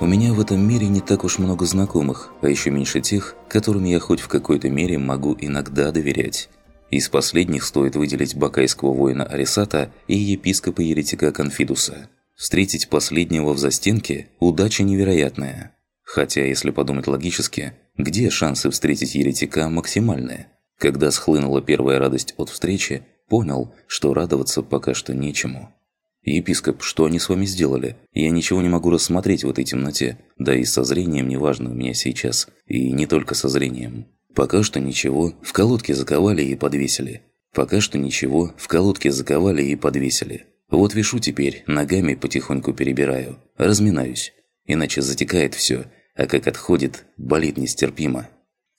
У меня в этом мире не так уж много знакомых, а еще меньше тех, которым я хоть в какой-то мере могу иногда доверять. Из последних стоит выделить бакайского воина Арисата и епископа-еретика Конфидуса. Встретить последнего в застенке – удача невероятная. Хотя, если подумать логически, где шансы встретить еретика максимальные? Когда схлынула первая радость от встречи, понял, что радоваться пока что нечему. «Епископ, что они с вами сделали? Я ничего не могу рассмотреть в этой темноте. Да и со зрением неважно у меня сейчас. И не только со зрением. Пока что ничего, в колодке заковали и подвесили. Пока что ничего, в колодке заковали и подвесили. Вот вешу теперь, ногами потихоньку перебираю. Разминаюсь. Иначе затекает все, а как отходит, болит нестерпимо.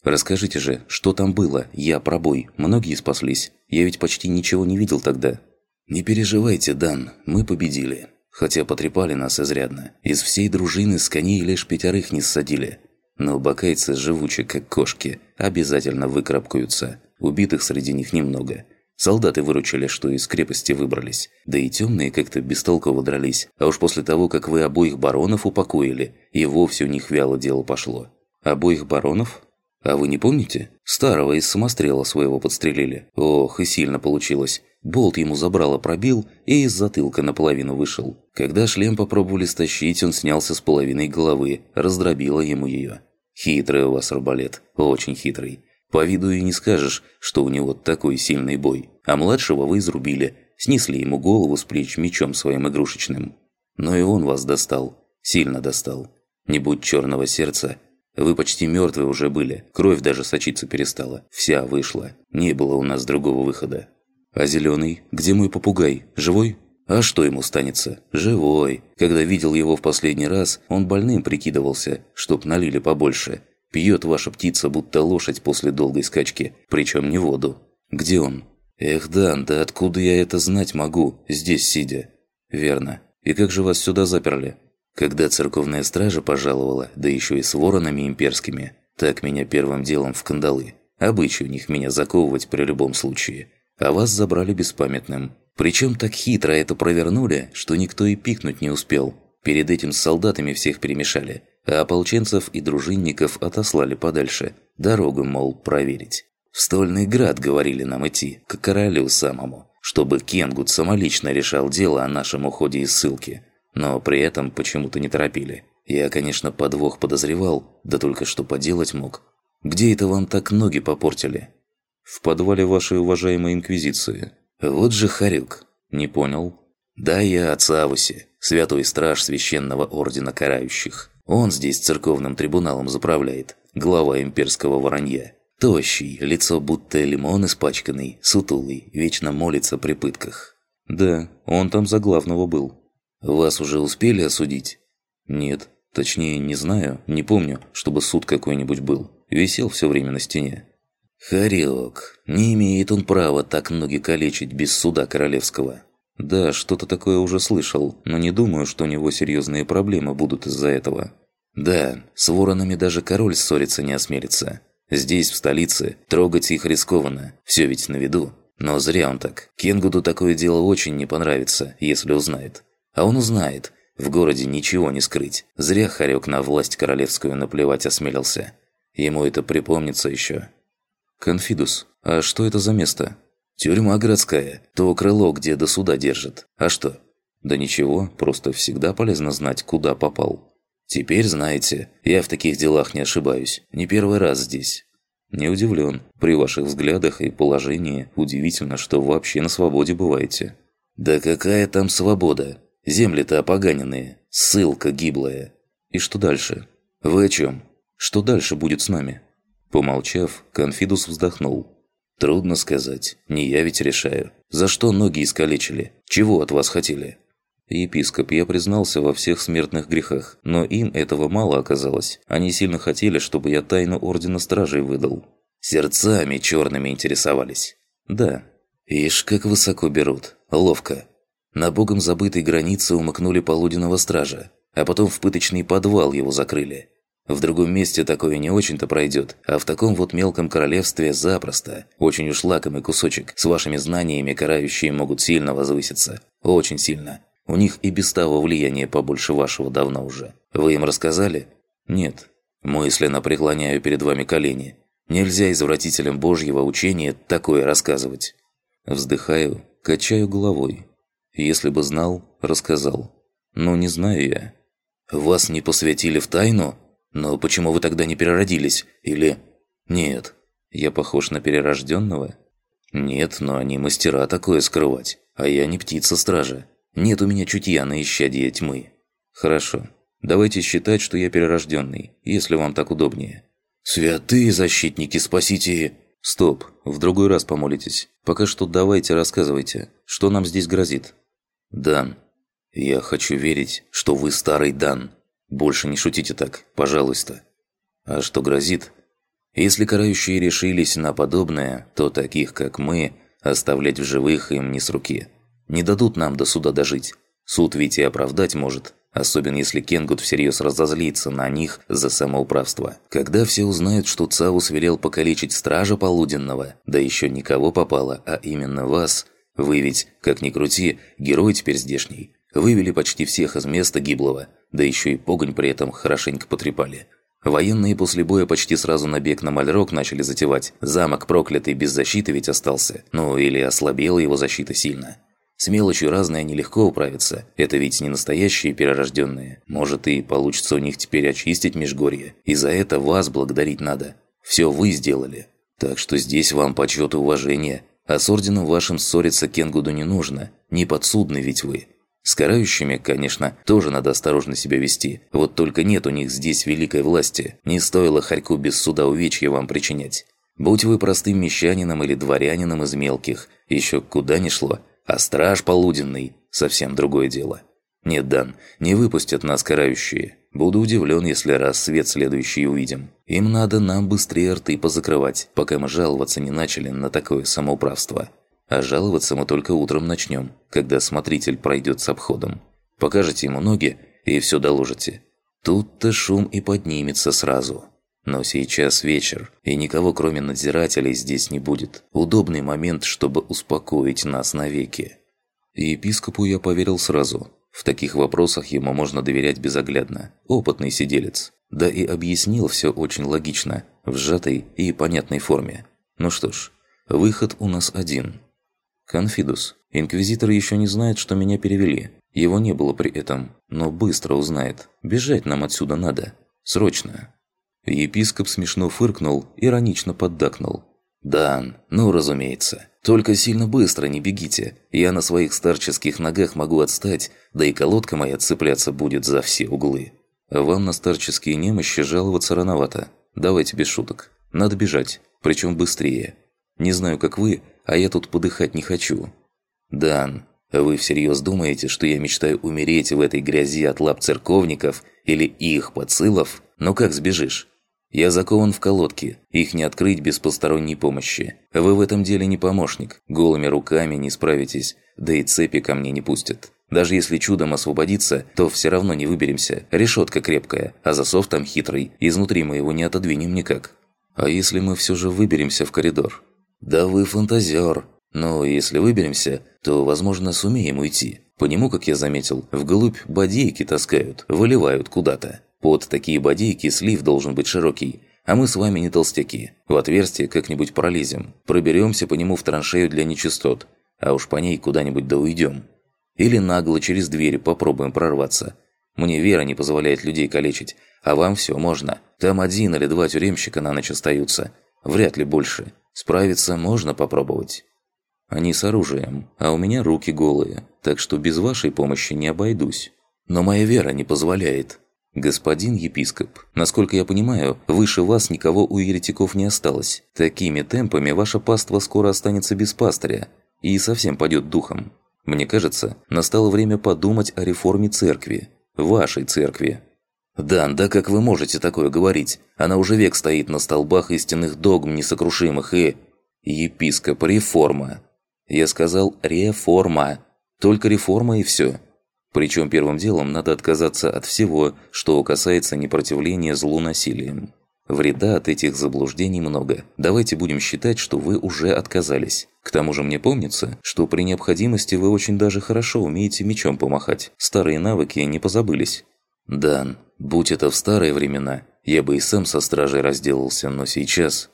Расскажите же, что там было? Я пробой. Многие спаслись. Я ведь почти ничего не видел тогда. «Не переживайте, Дан, мы победили. Хотя потрепали нас изрядно. Из всей дружины с коней лишь пятерых не ссадили. Но бакайцы живучи, как кошки, обязательно выкрапкаются. Убитых среди них немного. Солдаты выручили, что из крепости выбрались. Да и темные как-то бестолково дрались. А уж после того, как вы обоих баронов упокоили, и вовсе у них вяло дело пошло. Обоих баронов? А вы не помните? Старого из самострела своего подстрелили. Ох, и сильно получилось. Болт ему забрало пробил и из затылка наполовину вышел. Когда шлем попробовали стащить, он снялся с половиной головы, раздробило ему ее. Хитрый у вас арбалет, очень хитрый. По виду и не скажешь, что у него такой сильный бой. А младшего вы изрубили, снесли ему голову с плеч мечом своим игрушечным. Но и он вас достал, сильно достал. Не будь черного сердца, вы почти мертвы уже были, кровь даже сочиться перестала, вся вышла. Не было у нас другого выхода. А зеленый? Где мой попугай? Живой? А что ему станется? Живой. Когда видел его в последний раз, он больным прикидывался, чтоб налили побольше. Пьет ваша птица, будто лошадь после долгой скачки, причем не воду. Где он? Эх, Дан, да откуда я это знать могу, здесь сидя? Верно. И как же вас сюда заперли? Когда церковная стража пожаловала, да еще и с воронами имперскими, так меня первым делом в кандалы. Обычай у них меня заковывать при любом случае а вас забрали беспамятным. Причем так хитро это провернули, что никто и пикнуть не успел. Перед этим с солдатами всех перемешали, а ополченцев и дружинников отослали подальше, дорогу, мол, проверить. В Стольный Град говорили нам идти, к королю самому, чтобы Кенгут самолично решал дело о нашем уходе из ссылки. Но при этом почему-то не торопили. Я, конечно, подвох подозревал, да только что поделать мог. Где это вам так ноги попортили? В подвале вашей уважаемой Инквизиции. Вот же Харюк. Не понял. Да я от Савуси, святой страж священного ордена карающих. Он здесь церковным трибуналом заправляет. Глава имперского воронья. Тощий, лицо будто лимон испачканный, сутулый, вечно молится при пытках. Да, он там за главного был. Вас уже успели осудить? Нет. Точнее, не знаю, не помню, чтобы суд какой-нибудь был. Висел все время на стене. «Харек, не имеет он права так ноги калечить без суда королевского». «Да, что-то такое уже слышал, но не думаю, что у него серьезные проблемы будут из-за этого». «Да, с воронами даже король ссориться не осмелится. Здесь, в столице, трогать их рискованно, все ведь на виду. Но зря он так. Кенгуду такое дело очень не понравится, если узнает. А он узнает. В городе ничего не скрыть. Зря Харек на власть королевскую наплевать осмелился. Ему это припомнится еще. «Конфидус, а что это за место?» «Тюрьма городская. То крыло, где до суда держат. А что?» «Да ничего, просто всегда полезно знать, куда попал». «Теперь знаете, я в таких делах не ошибаюсь. Не первый раз здесь». «Не удивлен. При ваших взглядах и положении удивительно, что вообще на свободе бываете». «Да какая там свобода? Земли-то опоганенные. Ссылка гиблая». «И что дальше?» «Вы о чем? Что дальше будет с нами?» Помолчав, Конфидус вздохнул. «Трудно сказать. Не я ведь решаю. За что ноги искалечили? Чего от вас хотели?» «Епископ, я признался во всех смертных грехах, но им этого мало оказалось. Они сильно хотели, чтобы я тайну Ордена Стражей выдал». «Сердцами черными интересовались?» «Да». «Ишь, как высоко берут. Ловко. На богом забытой границе умыкнули полуденного стража, а потом в пыточный подвал его закрыли. В другом месте такое не очень-то пройдет, а в таком вот мелком королевстве запросто. Очень уж лакомый кусочек. С вашими знаниями карающие могут сильно возвыситься. Очень сильно. У них и без того влияние побольше вашего давно уже. Вы им рассказали? Нет. Мысленно преклоняю перед вами колени. Нельзя извратителям Божьего учения такое рассказывать. Вздыхаю, качаю головой. Если бы знал, рассказал. Но не знаю я. Вас не посвятили в тайну? Но почему вы тогда не переродились? Или... Нет. Я похож на перерожденного? Нет, но они мастера такое скрывать. А я не птица-стража. Нет у меня чутья на исчадие тьмы. Хорошо. Давайте считать, что я перерожденный, если вам так удобнее. Святые защитники, спасите... Стоп, в другой раз помолитесь. Пока что давайте рассказывайте, что нам здесь грозит. Дан. Я хочу верить, что вы старый Дан. Больше не шутите так, пожалуйста. А что грозит? Если карающие решились на подобное, то таких, как мы, оставлять в живых им не с руки. Не дадут нам до суда дожить. Суд ведь и оправдать может, особенно если Кенгут всерьез разозлится на них за самоуправство. Когда все узнают, что Цаус велел покалечить стража полуденного, да еще никого попало, а именно вас, вы ведь, как ни крути, герой теперь здешний, вывели почти всех из места гиблого – да еще и погонь при этом хорошенько потрепали. Военные после боя почти сразу набег на Мальрок начали затевать. Замок проклятый без защиты ведь остался. Ну, или ослабела его защита сильно. С мелочью разное нелегко управиться. Это ведь не настоящие перерожденные. Может и получится у них теперь очистить Межгорье. И за это вас благодарить надо. Все вы сделали. Так что здесь вам почет и уважение. А с орденом вашим ссориться Кенгуду не нужно. Не подсудны ведь вы. С карающими, конечно, тоже надо осторожно себя вести. Вот только нет у них здесь великой власти. Не стоило Харьку без суда увечья вам причинять. Будь вы простым мещанином или дворянином из мелких, еще куда ни шло. А страж полуденный – совсем другое дело. Нет, Дан, не выпустят нас карающие. Буду удивлен, если раз свет следующий увидим. Им надо нам быстрее рты позакрывать, пока мы жаловаться не начали на такое самоуправство. А жаловаться мы только утром начнем, когда смотритель пройдет с обходом. Покажете ему ноги и все доложите. Тут-то шум и поднимется сразу. Но сейчас вечер, и никого кроме надзирателей здесь не будет. Удобный момент, чтобы успокоить нас навеки. епископу я поверил сразу. В таких вопросах ему можно доверять безоглядно. Опытный сиделец. Да и объяснил все очень логично, в сжатой и понятной форме. Ну что ж, выход у нас один – «Конфидус. Инквизитор еще не знает, что меня перевели. Его не было при этом, но быстро узнает. Бежать нам отсюда надо. Срочно». Епископ смешно фыркнул, иронично поддакнул. «Дан, ну разумеется. Только сильно быстро не бегите. Я на своих старческих ногах могу отстать, да и колодка моя цепляться будет за все углы. Вам на старческие немощи жаловаться рановато. Давайте без шуток. Надо бежать, причем быстрее. Не знаю, как вы, а я тут подыхать не хочу. Дан, вы всерьез думаете, что я мечтаю умереть в этой грязи от лап церковников или их подсылов? Ну как сбежишь? Я закован в колодке, их не открыть без посторонней помощи. Вы в этом деле не помощник, голыми руками не справитесь, да и цепи ко мне не пустят. Даже если чудом освободиться, то все равно не выберемся. Решетка крепкая, а засов там хитрый, изнутри мы его не отодвинем никак. А если мы все же выберемся в коридор? «Да вы фантазер. Но если выберемся, то, возможно, сумеем уйти. По нему, как я заметил, вглубь бодейки таскают, выливают куда-то. Под такие бодейки слив должен быть широкий, а мы с вами не толстяки. В отверстие как-нибудь пролезем, проберемся по нему в траншею для нечистот, а уж по ней куда-нибудь да уйдем. Или нагло через двери попробуем прорваться. Мне вера не позволяет людей калечить, а вам все можно. Там один или два тюремщика на ночь остаются. Вряд ли больше. Справиться можно попробовать. Они с оружием, а у меня руки голые, так что без вашей помощи не обойдусь. Но моя вера не позволяет. Господин епископ, насколько я понимаю, выше вас никого у еретиков не осталось. Такими темпами ваша паства скоро останется без пастыря и совсем падет духом. Мне кажется, настало время подумать о реформе церкви. Вашей церкви. «Дан, да как вы можете такое говорить? Она уже век стоит на столбах истинных догм несокрушимых и...» «Епископ, реформа!» Я сказал «реформа». Только реформа и все. Причем первым делом надо отказаться от всего, что касается непротивления злу насилием. Вреда от этих заблуждений много. Давайте будем считать, что вы уже отказались. К тому же мне помнится, что при необходимости вы очень даже хорошо умеете мечом помахать. Старые навыки не позабылись. Дан, будь это в старые времена, я бы и сам со стражей разделался, но сейчас...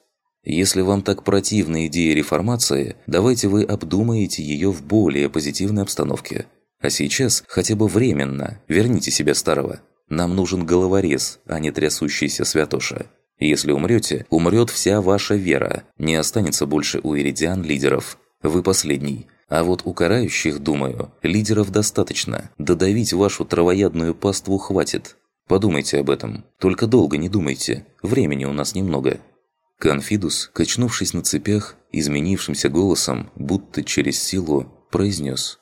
Если вам так противна идея реформации, давайте вы обдумаете ее в более позитивной обстановке. А сейчас хотя бы временно верните себя старого. Нам нужен головорез, а не трясущийся святоша. Если умрете, умрет вся ваша вера, не останется больше у иридиан лидеров. Вы последний. А вот у карающих, думаю, лидеров достаточно. Додавить вашу травоядную паству хватит. Подумайте об этом. Только долго не думайте. Времени у нас немного. Конфидус, качнувшись на цепях, изменившимся голосом, будто через силу, произнес.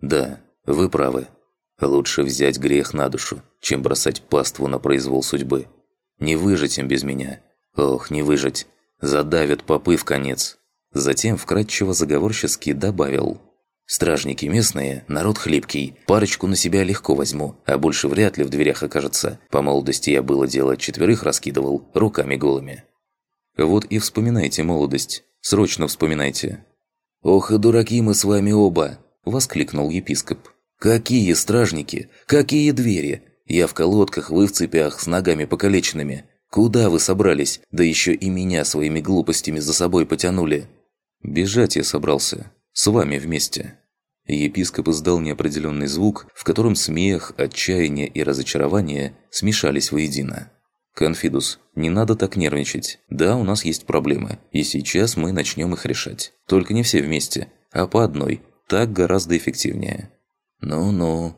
«Да, вы правы. Лучше взять грех на душу, чем бросать паству на произвол судьбы. Не выжить им без меня. Ох, не выжить. Задавят попы в конец. Затем вкратчиво заговорчески добавил. «Стражники местные, народ хлипкий, парочку на себя легко возьму, а больше вряд ли в дверях окажется. По молодости я было дело четверых раскидывал, руками голыми». Вот и вспоминайте молодость, срочно вспоминайте. «Ох и дураки мы с вами оба!» – воскликнул епископ. «Какие стражники! Какие двери! Я в колодках, вы в цепях, с ногами покалеченными. Куда вы собрались? Да еще и меня своими глупостями за собой потянули. Бежать я собрался. С вами вместе. Епископ издал неопределенный звук, в котором смех, отчаяние и разочарование смешались воедино. «Конфидус, не надо так нервничать. Да, у нас есть проблемы, и сейчас мы начнем их решать. Только не все вместе, а по одной. Так гораздо эффективнее». «Ну-ну»,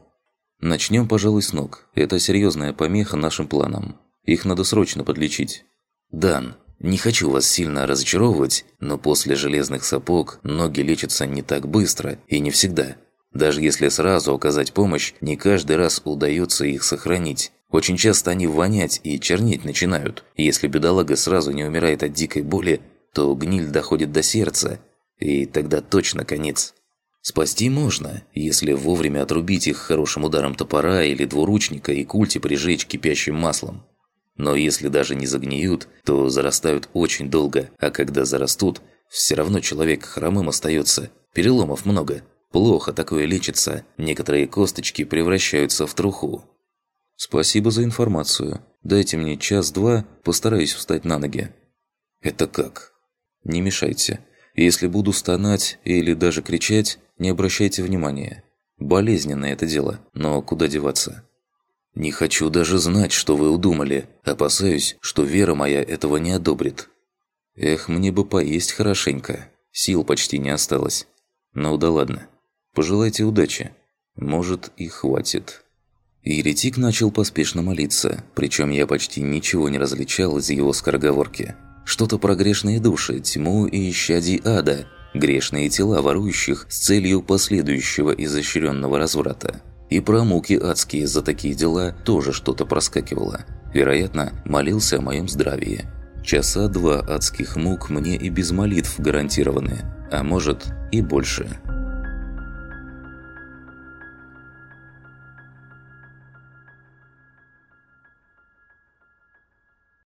Начнем, пожалуй, с ног. Это серьезная помеха нашим планам. Их надо срочно подлечить. Дан, не хочу вас сильно разочаровывать, но после железных сапог ноги лечатся не так быстро и не всегда. Даже если сразу оказать помощь, не каждый раз удается их сохранить. Очень часто они вонять и чернеть начинают. Если бедолага сразу не умирает от дикой боли, то гниль доходит до сердца, и тогда точно конец. Спасти можно, если вовремя отрубить их хорошим ударом топора или двуручника и культи прижечь кипящим маслом. Но если даже не загниют, то зарастают очень долго, а когда зарастут, все равно человек хромым остается. Переломов много. Плохо такое лечится, некоторые косточки превращаются в труху. Спасибо за информацию. Дайте мне час-два, постараюсь встать на ноги. Это как? Не мешайте. Если буду стонать или даже кричать, не обращайте внимания. Болезненное это дело, но куда деваться? Не хочу даже знать, что вы удумали. Опасаюсь, что вера моя этого не одобрит. Эх, мне бы поесть хорошенько. Сил почти не осталось. Ну да ладно. Пожелайте удачи. Может и хватит. Еретик начал поспешно молиться, причем я почти ничего не различал из его скороговорки. Что-то про грешные души, тьму и исчадий ада, грешные тела ворующих с целью последующего изощренного разврата. И про муки адские за такие дела тоже что-то проскакивало. Вероятно, молился о моем здравии. Часа два адских мук мне и без молитв гарантированы, а может и больше.